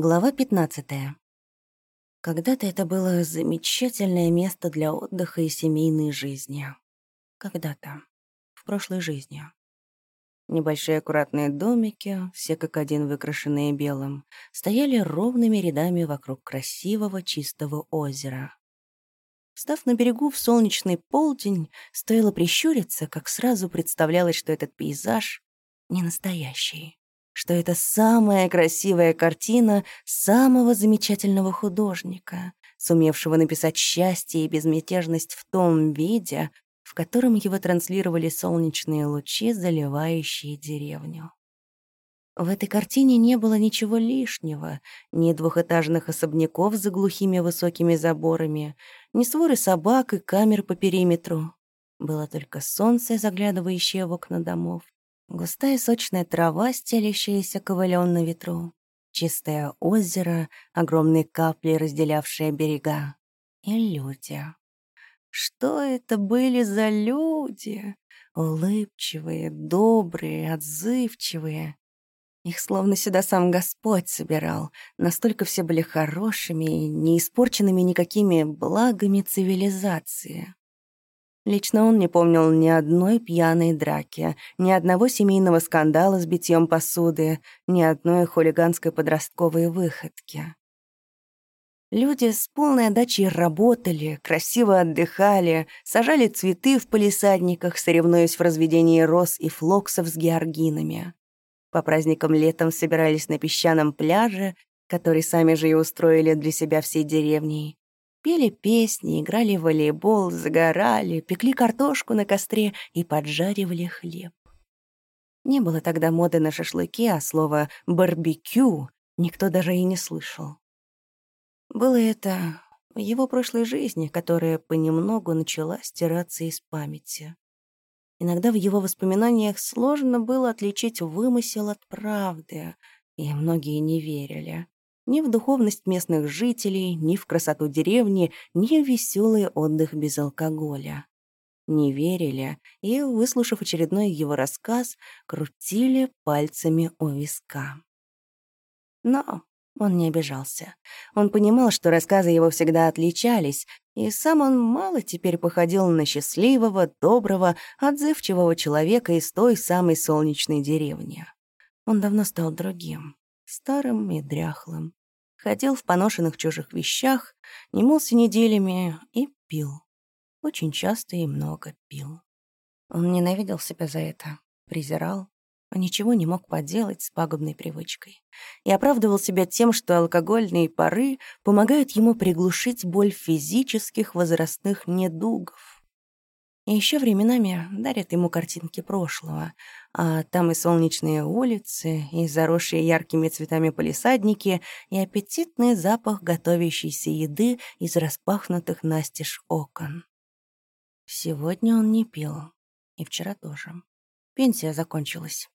Глава 15. Когда-то это было замечательное место для отдыха и семейной жизни. Когда-то. В прошлой жизни. Небольшие аккуратные домики, все как один выкрашенные белым, стояли ровными рядами вокруг красивого чистого озера. Став на берегу в солнечный полдень, стоило прищуриться, как сразу представлялось, что этот пейзаж не настоящий что это самая красивая картина самого замечательного художника, сумевшего написать счастье и безмятежность в том виде, в котором его транслировали солнечные лучи, заливающие деревню. В этой картине не было ничего лишнего, ни двухэтажных особняков за глухими высокими заборами, ни своры собак и камер по периметру. Было только солнце, заглядывающее в окна домов, Густая сочная трава, стелящаяся ковылем на ветру, чистое озеро, огромные капли, разделявшие берега, и люди. Что это были за люди? Улыбчивые, добрые, отзывчивые. Их словно сюда сам Господь собирал. Настолько все были хорошими и не испорченными никакими благами цивилизации. Лично он не помнил ни одной пьяной драки, ни одного семейного скандала с битьем посуды, ни одной хулиганской подростковой выходки. Люди с полной отдачей работали, красиво отдыхали, сажали цветы в полисадниках, соревнуясь в разведении роз и флоксов с георгинами. По праздникам летом собирались на песчаном пляже, который сами же и устроили для себя всей деревней. Пели песни, играли в волейбол, загорали, пекли картошку на костре и поджаривали хлеб. Не было тогда моды на шашлыки, а слово «барбекю» никто даже и не слышал. Было это в его прошлой жизни, которая понемногу начала стираться из памяти. Иногда в его воспоминаниях сложно было отличить вымысел от правды, и многие не верили ни в духовность местных жителей, ни в красоту деревни, ни в веселый отдых без алкоголя. Не верили и, выслушав очередной его рассказ, крутили пальцами у виска. Но он не обижался. Он понимал, что рассказы его всегда отличались, и сам он мало теперь походил на счастливого, доброго, отзывчивого человека из той самой солнечной деревни. Он давно стал другим, старым и дряхлым ходил в поношенных чужих вещах, не мылся неделями и пил. Очень часто и много пил. Он ненавидел себя за это, презирал, но ничего не мог поделать с пагубной привычкой. И оправдывал себя тем, что алкогольные пары помогают ему приглушить боль физических возрастных недугов. И еще временами дарят ему картинки прошлого, а там и солнечные улицы, и заросшие яркими цветами полисадники, и аппетитный запах готовящейся еды из распахнутых настежь окон. Сегодня он не пил, и вчера тоже. Пенсия закончилась.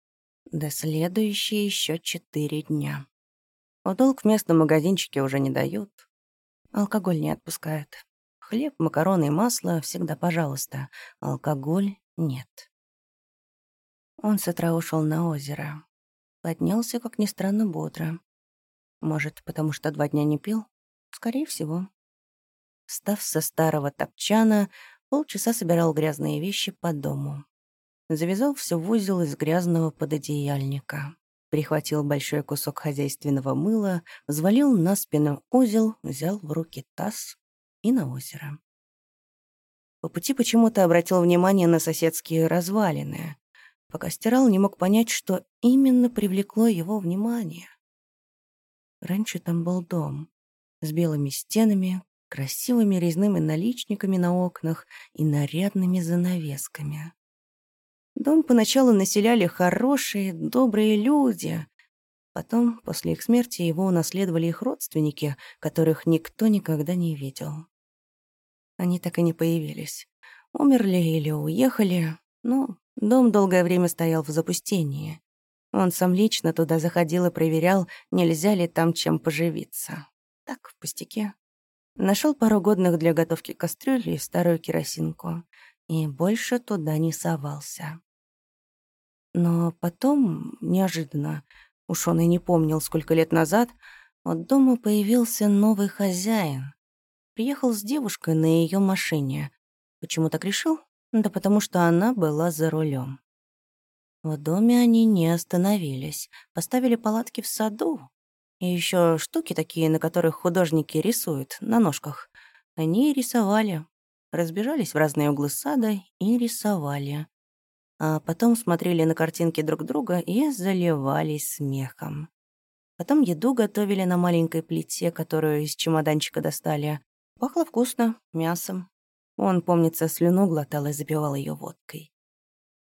До следующие еще четыре дня. В долг в местном магазинчике уже не дают. Алкоголь не отпускают. Хлеб, макароны и масло всегда пожалуйста. Алкоголь нет. Он с утра ушел на озеро. Поднялся, как ни странно, бодро. Может, потому что два дня не пил? Скорее всего. Став со старого топчана, полчаса собирал грязные вещи по дому. Завязал все в узел из грязного пододеяльника. Прихватил большой кусок хозяйственного мыла, взвалил на спину узел, взял в руки таз, и на озеро. По пути почему-то обратил внимание на соседские развалины. Пока стирал, не мог понять, что именно привлекло его внимание. Раньше там был дом с белыми стенами, красивыми резными наличниками на окнах и нарядными занавесками. Дом поначалу населяли хорошие, добрые люди. Потом, после их смерти, его унаследовали их родственники, которых никто никогда не видел. Они так и не появились. Умерли или уехали, но дом долгое время стоял в запустении. Он сам лично туда заходил и проверял, нельзя ли там чем поживиться. Так, в пустяке. Нашел пару годных для готовки кастрюли и старую керосинку. И больше туда не совался. Но потом, неожиданно, уж он и не помнил, сколько лет назад, От дома появился новый хозяин. Приехал с девушкой на ее машине. Почему так решил? Да потому что она была за рулем. В доме они не остановились. Поставили палатки в саду. И еще штуки такие, на которых художники рисуют, на ножках. Они рисовали. Разбежались в разные углы сада и рисовали. А потом смотрели на картинки друг друга и заливались смехом. Потом еду готовили на маленькой плите, которую из чемоданчика достали. Пахло вкусно, мясом. Он, помнится, слюну глотал и запивал ее водкой.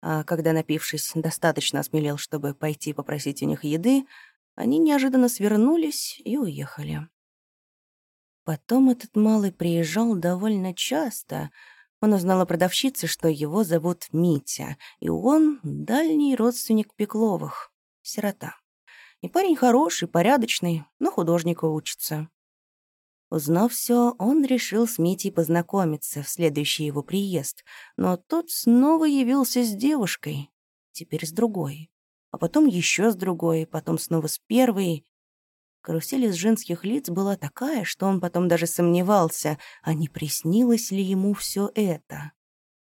А когда, напившись, достаточно осмелел, чтобы пойти попросить у них еды, они неожиданно свернулись и уехали. Потом этот малый приезжал довольно часто. Он узнал о продавщице, что его зовут Митя, и он — дальний родственник Пекловых, сирота. И парень хороший, порядочный, но художника учится. Узнав все, он решил с Митей познакомиться в следующий его приезд, но тот снова явился с девушкой, теперь с другой, а потом еще с другой, потом снова с первой. Карусель из женских лиц была такая, что он потом даже сомневался, а не приснилось ли ему все это.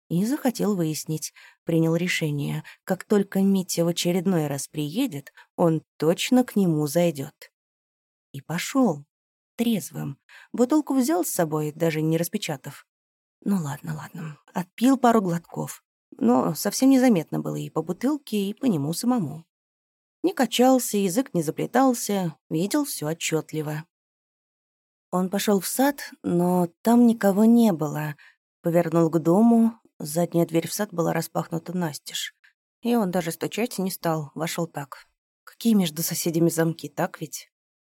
И захотел выяснить, принял решение, как только Митя в очередной раз приедет, он точно к нему зайдет. И пошел трезвым. Бутылку взял с собой, даже не распечатав. Ну ладно, ладно. Отпил пару глотков. Но совсем незаметно было и по бутылке, и по нему самому. Не качался, язык не заплетался, видел все отчетливо. Он пошел в сад, но там никого не было. Повернул к дому, задняя дверь в сад была распахнута настежь. И он даже стучать не стал, вошел так. Какие между соседями замки, так ведь?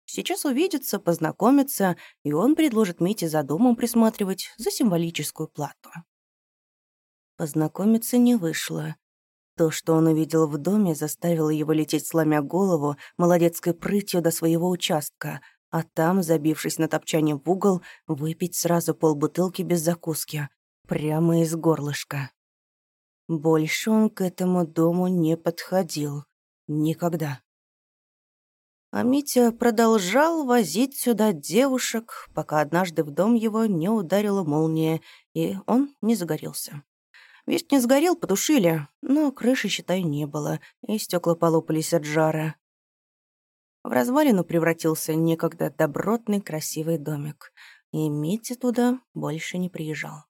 Сейчас увидятся, познакомятся, и он предложит Мите за домом присматривать за символическую плату. Познакомиться не вышло. То, что он увидел в доме, заставило его лететь, сломя голову, молодецкой прытью до своего участка, а там, забившись на топчане в угол, выпить сразу полбутылки без закуски, прямо из горлышка. Больше он к этому дому не подходил. Никогда. А Митя продолжал возить сюда девушек, пока однажды в дом его не ударила молния, и он не загорелся. Весь не сгорел, потушили, но крыши, считай, не было, и стекла полопались от жара. В развалину превратился некогда добротный красивый домик, и Митя туда больше не приезжал.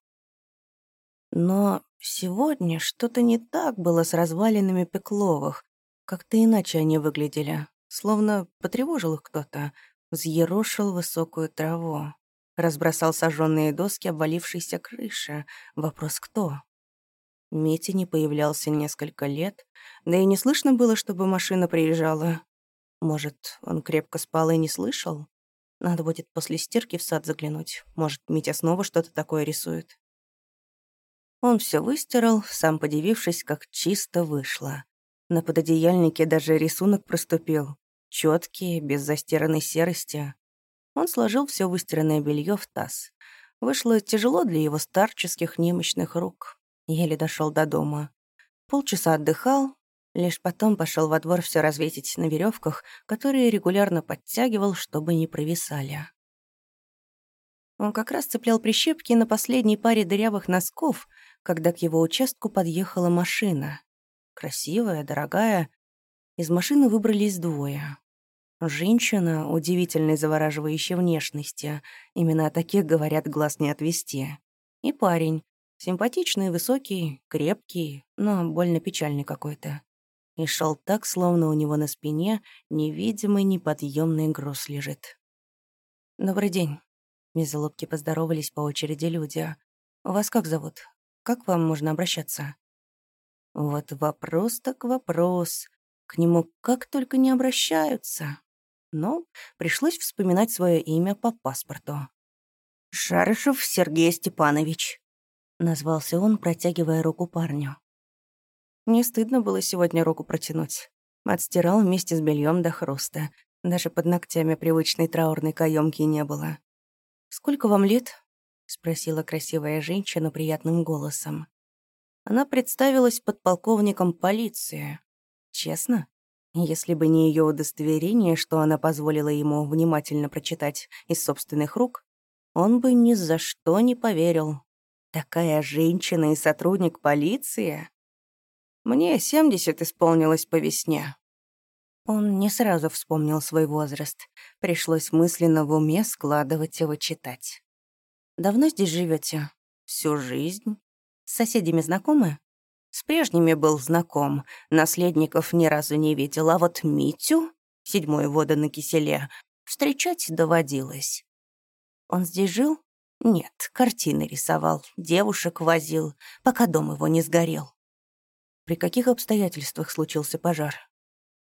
Но сегодня что-то не так было с развалинами Пекловых, как-то иначе они выглядели. Словно потревожил их кто-то, взъерошил высокую траву. Разбросал сожженные доски обвалившейся крыши. Вопрос «кто?». Митя не появлялся несколько лет, да и не слышно было, чтобы машина приезжала. Может, он крепко спал и не слышал? Надо будет после стирки в сад заглянуть. Может, Митя снова что-то такое рисует. Он все выстирал, сам подивившись, как чисто вышло. На пододеяльнике даже рисунок проступил. Четкий, без застиранной серости. Он сложил все выстиранное белье в таз. Вышло тяжело для его старческих немощных рук. Еле дошел до дома. Полчаса отдыхал, лишь потом пошел во двор все развесить на веревках, которые регулярно подтягивал, чтобы не провисали. Он как раз цеплял прищепки на последней паре дырявых носков, когда к его участку подъехала машина. Красивая, дорогая. Из машины выбрались двое. Женщина удивительной завораживающей внешности. Именно о таких, говорят, глаз не отвести. И парень. Симпатичный, высокий, крепкий, но больно печальный какой-то. И шел так, словно у него на спине невидимый неподъемный груз лежит. «Добрый день». Без улыбки поздоровались по очереди люди. «Вас как зовут? Как вам можно обращаться?» Вот вопрос так вопрос. К нему как только не обращаются. Но пришлось вспоминать свое имя по паспорту. «Шарышев Сергей Степанович», — назвался он, протягивая руку парню. Не стыдно было сегодня руку протянуть. Отстирал вместе с бельем до хруста. Даже под ногтями привычной траурной каемки не было. «Сколько вам лет?» — спросила красивая женщина приятным голосом. Она представилась подполковником полиции. Честно? Если бы не ее удостоверение, что она позволила ему внимательно прочитать из собственных рук, он бы ни за что не поверил. Такая женщина и сотрудник полиции? Мне семьдесят исполнилось по весне. Он не сразу вспомнил свой возраст. Пришлось мысленно в уме складывать его читать. «Давно здесь живете? Всю жизнь? С соседями знакомы?» С прежними был знаком, наследников ни разу не видел, а вот Митю, седьмой вода на киселе, встречать доводилось. Он здесь жил? Нет, картины рисовал, девушек возил, пока дом его не сгорел. При каких обстоятельствах случился пожар?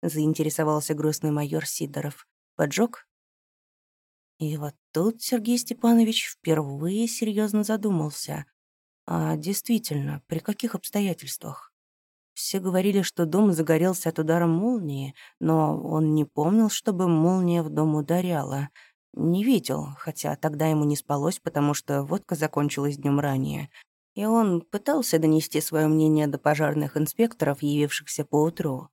Заинтересовался грустный майор Сидоров. Поджог? И вот тут Сергей Степанович впервые серьезно задумался. А действительно, при каких обстоятельствах? Все говорили, что дом загорелся от удара молнии, но он не помнил, чтобы молния в дом ударяла. Не видел, хотя тогда ему не спалось, потому что водка закончилась днем ранее. И он пытался донести свое мнение до пожарных инспекторов, явившихся поутру.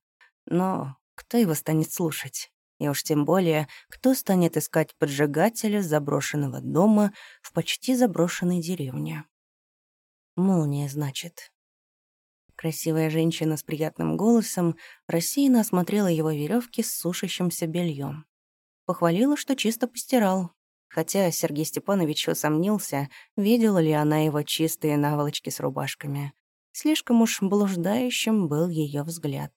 Но кто его станет слушать? И уж тем более, кто станет искать поджигателя заброшенного дома в почти заброшенной деревне? Молния, значит. Красивая женщина с приятным голосом рассеянно осмотрела его веревки с сушащимся бельем. Похвалила, что чисто постирал. Хотя Сергей Степанович усомнился, видела ли она его чистые наволочки с рубашками. Слишком уж блуждающим был ее взгляд.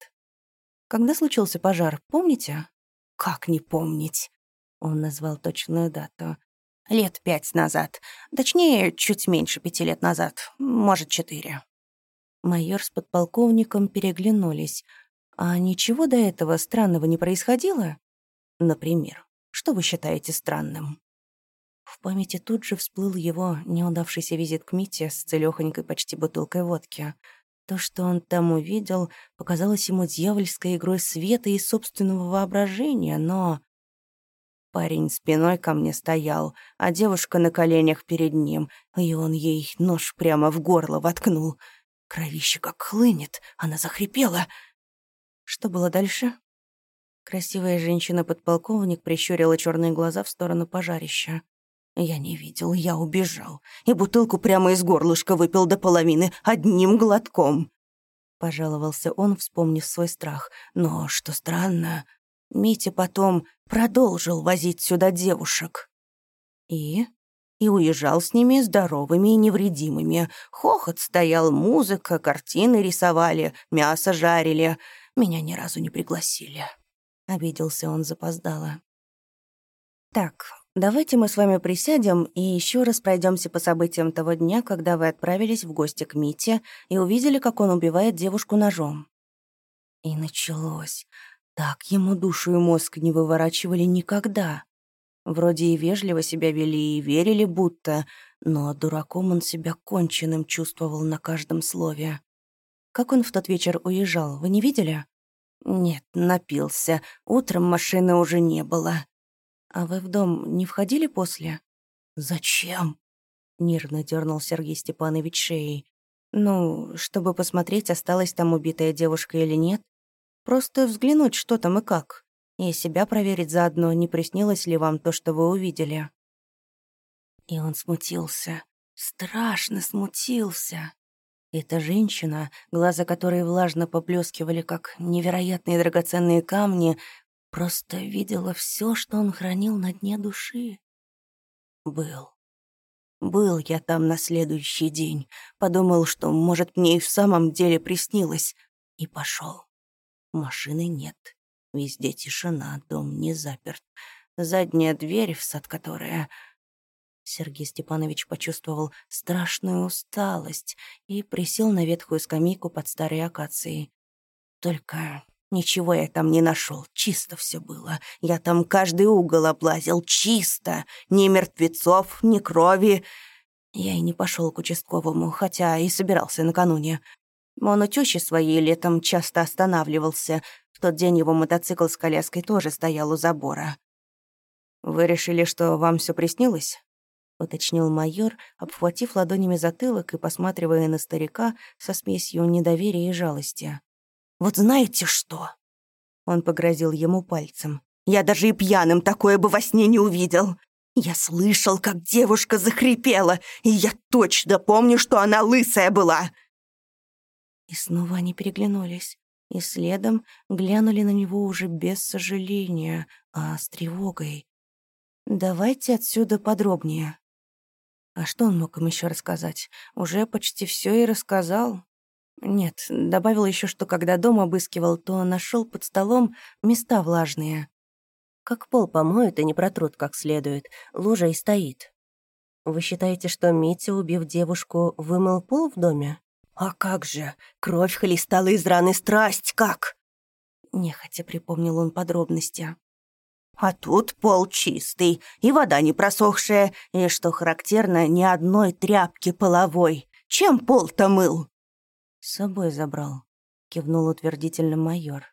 «Когда случился пожар, помните?» «Как не помнить?» Он назвал точную дату лет пять назад. Точнее, чуть меньше пяти лет назад. Может, четыре». Майор с подполковником переглянулись. «А ничего до этого странного не происходило? Например, что вы считаете странным?» В памяти тут же всплыл его неудавшийся визит к Мите с целёхонькой почти бутылкой водки. То, что он там увидел, показалось ему дьявольской игрой света и собственного воображения, но Парень спиной ко мне стоял, а девушка на коленях перед ним, и он ей нож прямо в горло воткнул. Кровище как хлынет, она захрипела. Что было дальше? Красивая женщина-подполковник прищурила черные глаза в сторону пожарища. Я не видел, я убежал, и бутылку прямо из горлышка выпил до половины одним глотком. Пожаловался он, вспомнив свой страх. Но, что странно, Митя потом продолжил возить сюда девушек. И? И уезжал с ними здоровыми и невредимыми. Хохот стоял, музыка, картины рисовали, мясо жарили. Меня ни разу не пригласили. Обиделся он запоздало. Так, давайте мы с вами присядем и еще раз пройдемся по событиям того дня, когда вы отправились в гости к Мите и увидели, как он убивает девушку ножом. И началось. Так ему душу и мозг не выворачивали никогда. Вроде и вежливо себя вели и верили будто, но дураком он себя конченным чувствовал на каждом слове. Как он в тот вечер уезжал, вы не видели? Нет, напился. Утром машины уже не было. А вы в дом не входили после? Зачем? Нервно дернул Сергей Степанович шеей. Ну, чтобы посмотреть, осталась там убитая девушка или нет. Просто взглянуть, что там и как. И себя проверить заодно, не приснилось ли вам то, что вы увидели. И он смутился. Страшно смутился. Эта женщина, глаза которой влажно поблескивали, как невероятные драгоценные камни, просто видела все, что он хранил на дне души. Был. Был я там на следующий день. Подумал, что, может, мне и в самом деле приснилось. И пошел. Машины нет. Везде тишина, дом не заперт. Задняя дверь, в сад которая... Сергей Степанович почувствовал страшную усталость и присел на ветхую скамейку под старой акацией. Только ничего я там не нашел, чисто все было. Я там каждый угол облазил, чисто. Ни мертвецов, ни крови. Я и не пошел к участковому, хотя и собирался накануне. Он у тещи своей летом часто останавливался. В тот день его мотоцикл с коляской тоже стоял у забора. «Вы решили, что вам все приснилось?» — уточнил майор, обхватив ладонями затылок и посматривая на старика со смесью недоверия и жалости. «Вот знаете что?» Он погрозил ему пальцем. «Я даже и пьяным такое бы во сне не увидел. Я слышал, как девушка захрипела, и я точно помню, что она лысая была!» И снова они переглянулись, и следом глянули на него уже без сожаления, а с тревогой. «Давайте отсюда подробнее». А что он мог им еще рассказать? Уже почти все и рассказал. Нет, добавил еще, что когда дом обыскивал, то нашел под столом места влажные. Как пол помоют и не протрут как следует, лужа и стоит. Вы считаете, что Митя, убив девушку, вымыл пол в доме? А как же, кровь хлестала из раны страсть, как? Нехотя припомнил он подробности. А тут пол чистый, и вода не просохшая, и, что характерно, ни одной тряпки половой. Чем пол-то мыл? «С собой забрал», — кивнул утвердительно майор.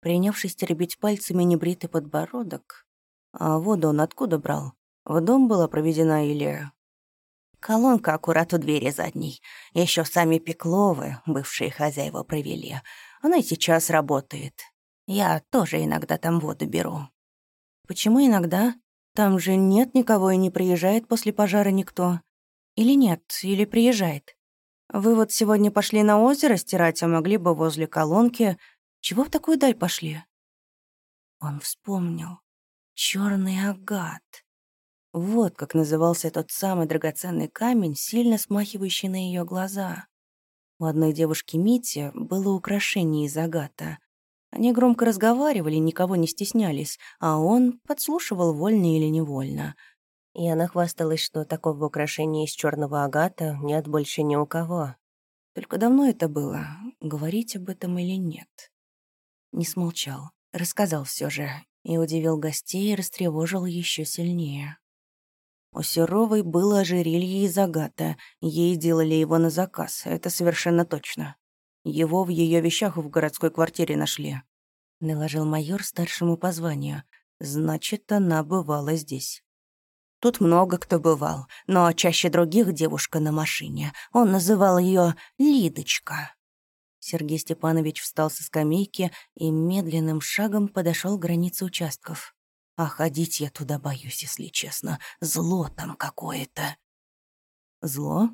Принявшись теребить пальцами небритый подбородок. «А воду он откуда брал? В дом была проведена или...» Колонка аккурат у двери задней. Еще сами Пекловы, бывшие хозяева, провели. Она и сейчас работает. Я тоже иногда там воду беру. Почему иногда? Там же нет никого и не приезжает после пожара никто. Или нет, или приезжает. Вы вот сегодня пошли на озеро стирать, а могли бы возле колонки. Чего в такую даль пошли?» Он вспомнил. Черный агат. Вот как назывался тот самый драгоценный камень, сильно смахивающий на ее глаза. У одной девушки Мити было украшение из агата. Они громко разговаривали, никого не стеснялись, а он подслушивал вольно или невольно — и она хвасталась, что такого украшения из черного агата нет больше ни у кого. Только давно это было, говорить об этом или нет. Не смолчал, рассказал все же, и удивил гостей и растревожил еще сильнее. У Серовой было ожерелье из агата, ей делали его на заказ, это совершенно точно. Его в ее вещах в городской квартире нашли. Наложил майор старшему по званию. Значит, она бывала здесь. Тут много кто бывал, но чаще других девушка на машине. Он называл ее Лидочка. Сергей Степанович встал со скамейки и медленным шагом подошел к границе участков. А ходить я туда боюсь, если честно. Зло там какое-то. Зло?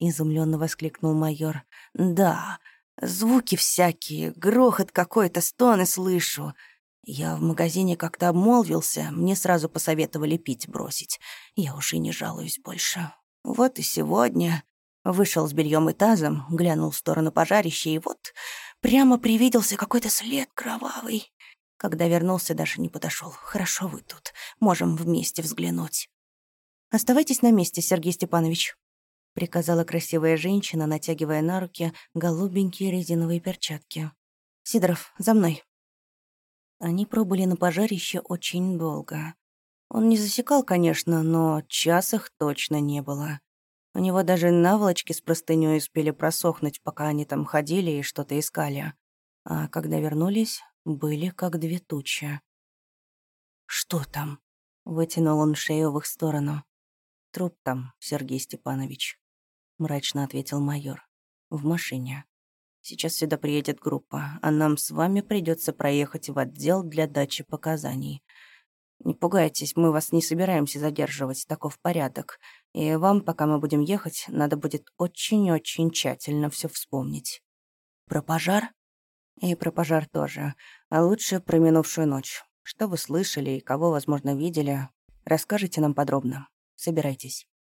изумленно воскликнул майор. Да, звуки всякие, грохот какой-то, стоны слышу. Я в магазине как-то обмолвился, мне сразу посоветовали пить бросить. Я уж и не жалуюсь больше. Вот и сегодня вышел с бельем и тазом, глянул в сторону пожарища, и вот прямо привиделся какой-то след кровавый. Когда вернулся, даже не подошел. Хорошо вы тут, можем вместе взглянуть. «Оставайтесь на месте, Сергей Степанович», — приказала красивая женщина, натягивая на руки голубенькие резиновые перчатки. «Сидоров, за мной». Они пробыли на пожарище очень долго. Он не засекал, конечно, но час их точно не было. У него даже наволочки с простынёй успели просохнуть, пока они там ходили и что-то искали. А когда вернулись, были как две тучи. «Что там?» — вытянул он шею в их сторону. «Труп там, Сергей Степанович», — мрачно ответил майор. «В машине. Сейчас сюда приедет группа, а нам с вами придется проехать в отдел для дачи показаний. Не пугайтесь, мы вас не собираемся задерживать, таков порядок. И вам, пока мы будем ехать, надо будет очень-очень тщательно все вспомнить. Про пожар? И про пожар тоже. А лучше про минувшую ночь. Что вы слышали и кого, возможно, видели, расскажите нам подробно. Собирайтесь.